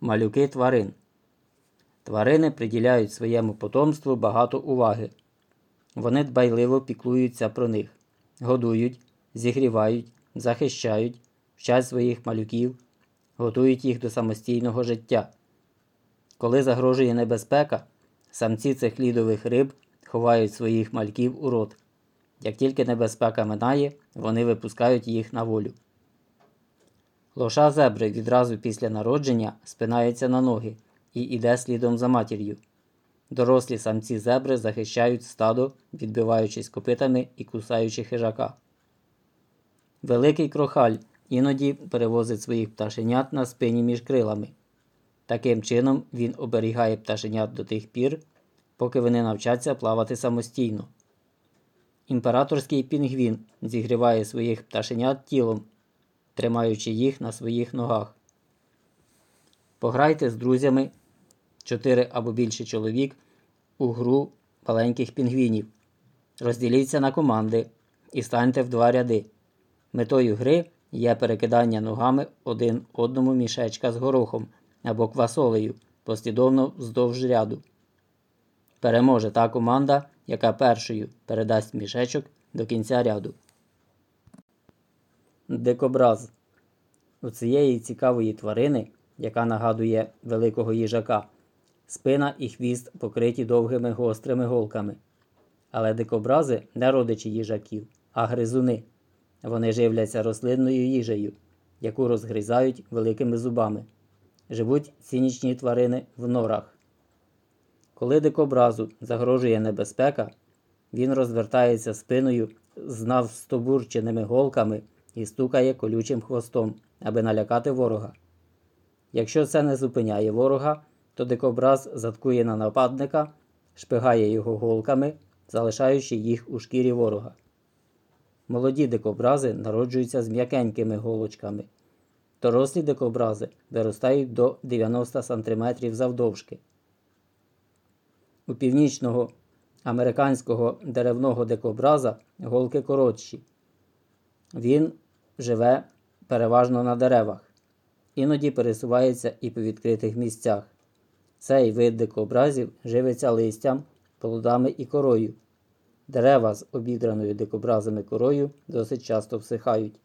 Малюки тварин. Тварини приділяють своєму потомству багато уваги. Вони дбайливо піклуються про них, годують, зігрівають, захищають, вчать своїх малюків, готують їх до самостійного життя. Коли загрожує небезпека, самці цих лідових риб ховають своїх мальків у рот. Як тільки небезпека минає, вони випускають їх на волю. Лоша зебри відразу після народження спинається на ноги і йде слідом за матір'ю. Дорослі самці зебри захищають стадо, відбиваючись копитами і кусаючи хижака. Великий крохаль іноді перевозить своїх пташенят на спині між крилами. Таким чином він оберігає пташенят до тих пір, поки вони навчаться плавати самостійно. Імператорський пінгвін зігріває своїх пташенят тілом, тримаючи їх на своїх ногах. Пограйте з друзями 4 або більше чоловік у гру маленьких пінгвінів. Розділіться на команди і станьте в два ряди. Метою гри є перекидання ногами один одному мішечка з горохом або квасолею послідовно вздовж ряду. Переможе та команда, яка першою передасть мішечок до кінця ряду. Дикобраз. У цієї цікавої тварини, яка нагадує великого їжака, спина і хвіст покриті довгими гострими голками. Але дикобрази не родичі їжаків, а гризуни. Вони живляться рослинною їжею, яку розгризають великими зубами. Живуть цінічні тварини в норах. Коли дикобразу загрожує небезпека, він розвертається спиною з навстобурченими голками і стукає колючим хвостом, аби налякати ворога. Якщо це не зупиняє ворога, то дикобраз заткує на нападника, шпигає його голками, залишаючи їх у шкірі ворога. Молоді дикобрази народжуються з м'якенькими голочками. Дорослі дикобрази виростають до 90 см завдовжки. У північного американського деревного дикобраза голки коротші. Він живе переважно на деревах, іноді пересувається і по відкритих місцях. Цей вид дикобразів живиться листям, плодами і корою. Дерева з обідраною дикобразами корою досить часто всихають.